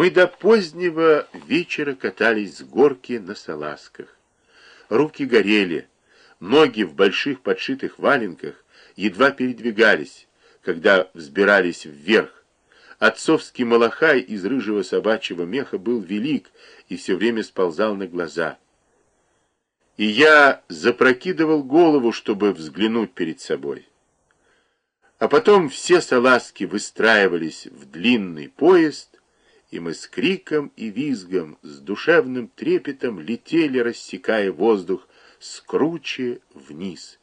Мы до позднего вечера катались с горки на салазках. Руки горели, ноги в больших подшитых валенках едва передвигались, когда взбирались вверх. Отцовский малахай из рыжего собачьего меха был велик и все время сползал на глаза. И я запрокидывал голову, чтобы взглянуть перед собой. А потом все салазки выстраивались в длинный поезд, и мы с криком и визгом, с душевным трепетом летели, рассекая воздух, скруче вниз.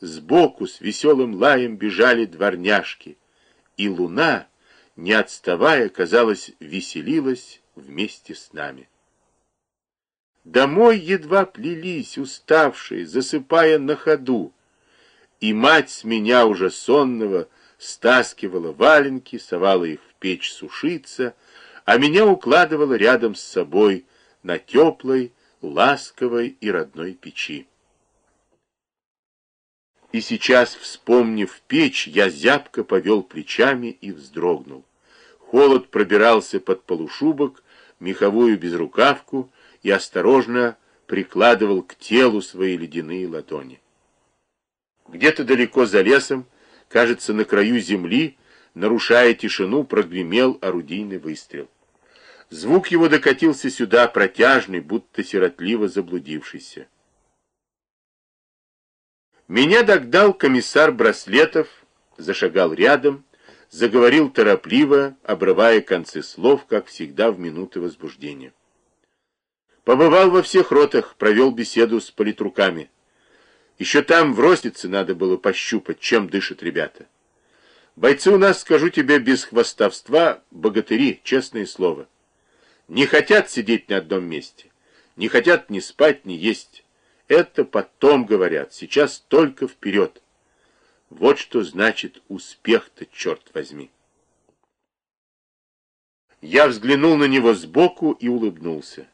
Сбоку с веселым лаем бежали дворняжки, и луна, не отставая, казалось, веселилась вместе с нами. Домой едва плелись, уставшие, засыпая на ходу, и мать с меня уже сонного стаскивала валенки, совала их в печь сушиться, а меня укладывала рядом с собой на теплой, ласковой и родной печи. И сейчас, вспомнив печь, я зябко повел плечами и вздрогнул. Холод пробирался под полушубок, меховую безрукавку и осторожно прикладывал к телу свои ледяные ладони. Где-то далеко за лесом, кажется, на краю земли, нарушая тишину, прогремел орудийный выстрел. Звук его докатился сюда, протяжный, будто сиротливо заблудившийся. Меня догнал комиссар Браслетов, зашагал рядом, заговорил торопливо, обрывая концы слов, как всегда в минуты возбуждения. Побывал во всех ротах, провел беседу с политруками. Еще там в Роснице надо было пощупать, чем дышат ребята. Бойцы у нас, скажу тебе, без хвостовства, богатыри, честное слово. Не хотят сидеть на одном месте. Не хотят ни спать, ни есть. Это потом говорят, сейчас только вперед. Вот что значит успех-то, черт возьми. Я взглянул на него сбоку и улыбнулся.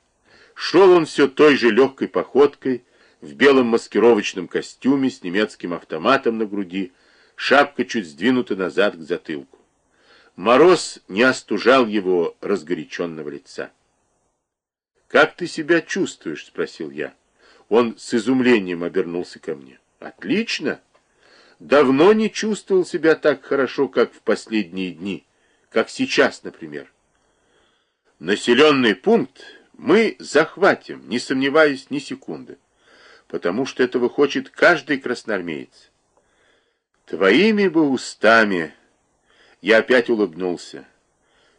Шел он все той же легкой походкой, в белом маскировочном костюме с немецким автоматом на груди, шапка чуть сдвинута назад к затылку. Мороз не остужал его разгоряченного лица. «Как ты себя чувствуешь?» — спросил я. Он с изумлением обернулся ко мне. «Отлично! Давно не чувствовал себя так хорошо, как в последние дни, как сейчас, например. Населенный пункт мы захватим, не сомневаясь ни секунды, потому что этого хочет каждый красноармеец. Твоими бы устами я опять улыбнулся.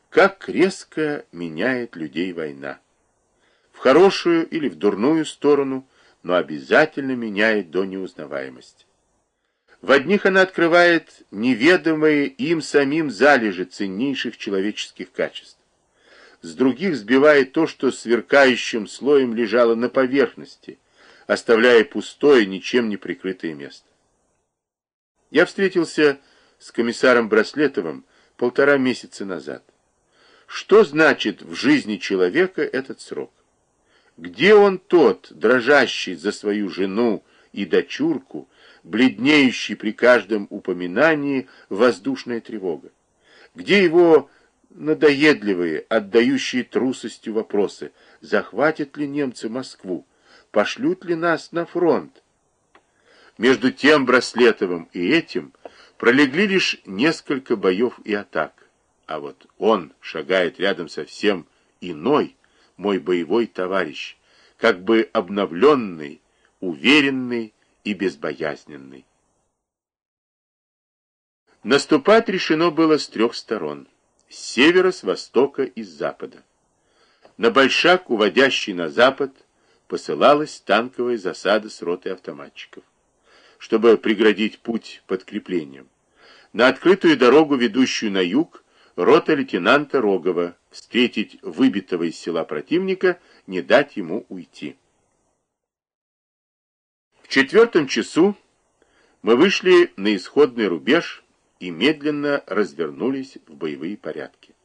Как резко меняет людей война. В хорошую или в дурную сторону, но обязательно меняет до неузнаваемости. В одних она открывает неведомые им самим залежи ценнейших человеческих качеств. С других сбивает то, что сверкающим слоем лежало на поверхности, оставляя пустое, ничем не прикрытое место. Я встретился с комиссаром Браслетовым полтора месяца назад. Что значит в жизни человека этот срок? Где он тот, дрожащий за свою жену и дочурку, бледнеющий при каждом упоминании воздушная тревога? Где его надоедливые, отдающие трусостью вопросы, захватят ли немцы Москву, пошлют ли нас на фронт? Между тем Браслетовым и этим Пролегли лишь несколько боев и атак. А вот он шагает рядом совсем иной, мой боевой товарищ, как бы обновленный, уверенный и безбоязненный. Наступать решено было с трех сторон. С севера, с востока и с запада. На большак, уводящий на запад, посылалась танковая засада с ротой автоматчиков чтобы преградить путь подкреплениям. На открытую дорогу, ведущую на юг, рота лейтенанта Рогова, встретить выбитого из села противника, не дать ему уйти. В четвертом часу мы вышли на исходный рубеж и медленно развернулись в боевые порядки.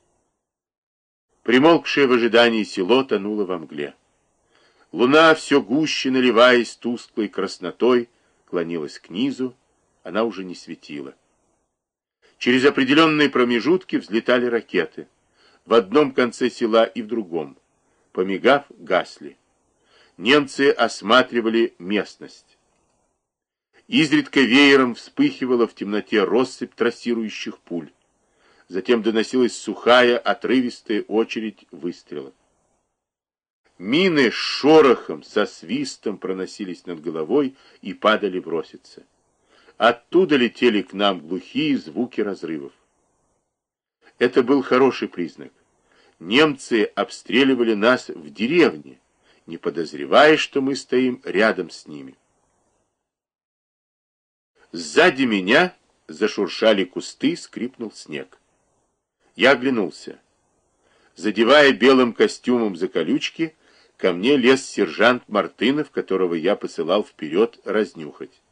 Примолкшее в ожидании село тонуло во мгле. Луна, все гуще наливаясь тусклой краснотой, клонилась к низу, она уже не светила. Через определенные промежутки взлетали ракеты. в одном конце села и в другом. Помигав, гасли. Немцы осматривали местность. Изредка веером вспыхивала в темноте россыпь трассирующих пуль. Затем доносилась сухая, отрывистая очередь выстрелов. Мины с шорохом, со свистом проносились над головой и падали броситься. Оттуда летели к нам глухие звуки разрывов. Это был хороший признак. Немцы обстреливали нас в деревне, не подозревая, что мы стоим рядом с ними. Сзади меня зашуршали кусты, скрипнул снег. Я оглянулся. Задевая белым костюмом за колючки, ко мне лез сержант Мартынов, которого я посылал вперед разнюхать.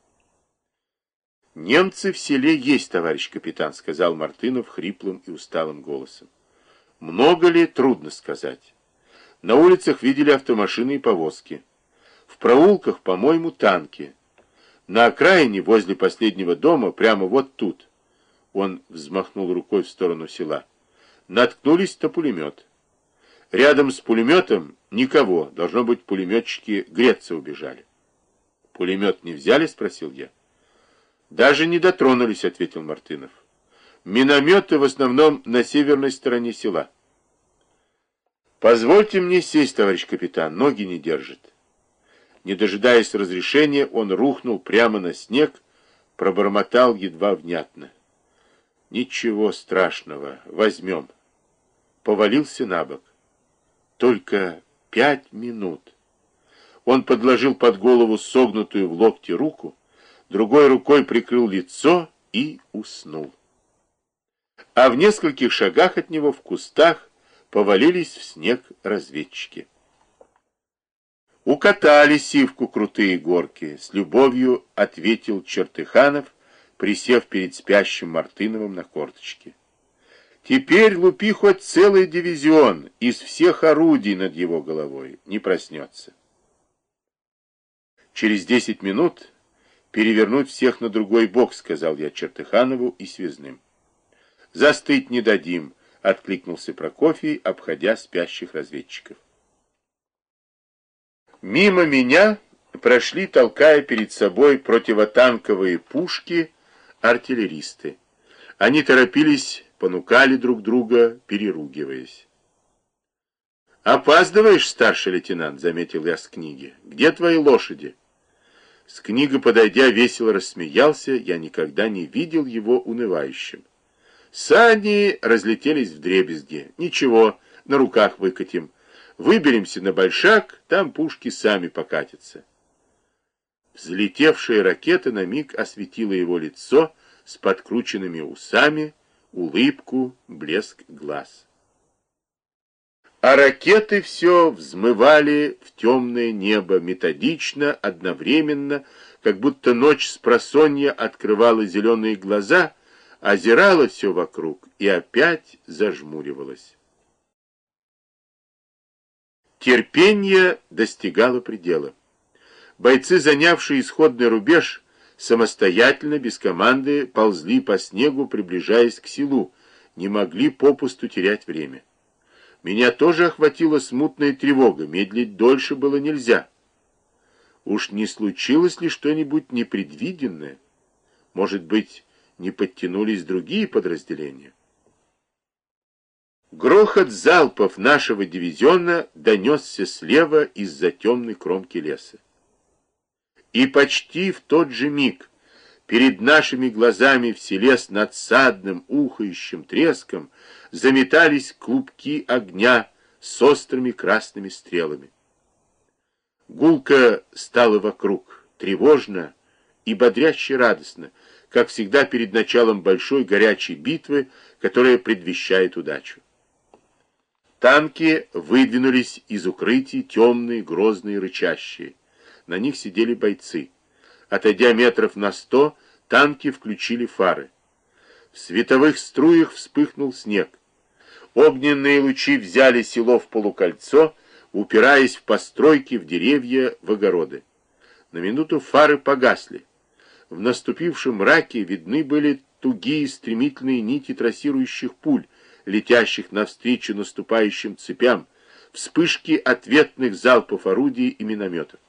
«Немцы в селе есть, товарищ капитан», — сказал Мартынов хриплым и усталым голосом. «Много ли, трудно сказать. На улицах видели автомашины и повозки. В проулках, по-моему, танки. На окраине, возле последнего дома, прямо вот тут». Он взмахнул рукой в сторону села. Наткнулись на пулемет. Рядом с пулеметом никого. Должно быть, пулеметчики греться убежали. «Пулемет не взяли?» — спросил я. «Даже не дотронулись», — ответил Мартынов. «Минометы в основном на северной стороне села». «Позвольте мне сесть, товарищ капитан, ноги не держит». Не дожидаясь разрешения, он рухнул прямо на снег, пробормотал едва внятно. «Ничего страшного, возьмем». Повалился на бок. Только пять минут. Он подложил под голову согнутую в локте руку, другой рукой прикрыл лицо и уснул. А в нескольких шагах от него в кустах повалились в снег разведчики. Укатали сивку крутые горки, с любовью ответил Чертыханов, присев перед спящим Мартыновым на корточке. Теперь лупи хоть целый дивизион из всех орудий над его головой, не проснется. Через десять минут перевернуть всех на другой бок, сказал я Чертыханову и связным. Застыть не дадим, откликнулся Прокофий, обходя спящих разведчиков. Мимо меня прошли, толкая перед собой противотанковые пушки, артиллеристы. Они торопились понукали друг друга, переругиваясь. «Опаздываешь, старший лейтенант», — заметил я с книги. «Где твои лошади?» С книги, подойдя, весело рассмеялся, я никогда не видел его унывающим. Сани разлетелись в дребезги. Ничего, на руках выкатим. Выберемся на большак, там пушки сами покатятся. Взлетевшая ракета на миг осветила его лицо с подкрученными усами, улыбку, блеск глаз. А ракеты все взмывали в темное небо методично, одновременно, как будто ночь с просонья открывала зеленые глаза, озирала все вокруг и опять зажмуривалась. Терпение достигало предела. Бойцы, занявшие исходный рубеж, самостоятельно, без команды, ползли по снегу, приближаясь к селу, не могли попусту терять время. Меня тоже охватила смутная тревога, медлить дольше было нельзя. Уж не случилось ли что-нибудь непредвиденное? Может быть, не подтянулись другие подразделения? Грохот залпов нашего дивизиона донесся слева из-за темной кромки леса. И почти в тот же миг перед нашими глазами в селе с надсадным ухающим треском заметались клубки огня с острыми красными стрелами. Гулка стала вокруг, тревожно и бодряще радостно, как всегда перед началом большой горячей битвы, которая предвещает удачу. Танки выдвинулись из укрытий темные, грозные, рычащие. На них сидели бойцы. Отойдя метров на сто, танки включили фары. В световых струях вспыхнул снег. Огненные лучи взяли село в полукольцо, упираясь в постройки, в деревья, в огороды. На минуту фары погасли. В наступившем мраке видны были тугие стремительные нити трассирующих пуль, летящих навстречу наступающим цепям, вспышки ответных залпов орудий и минометов.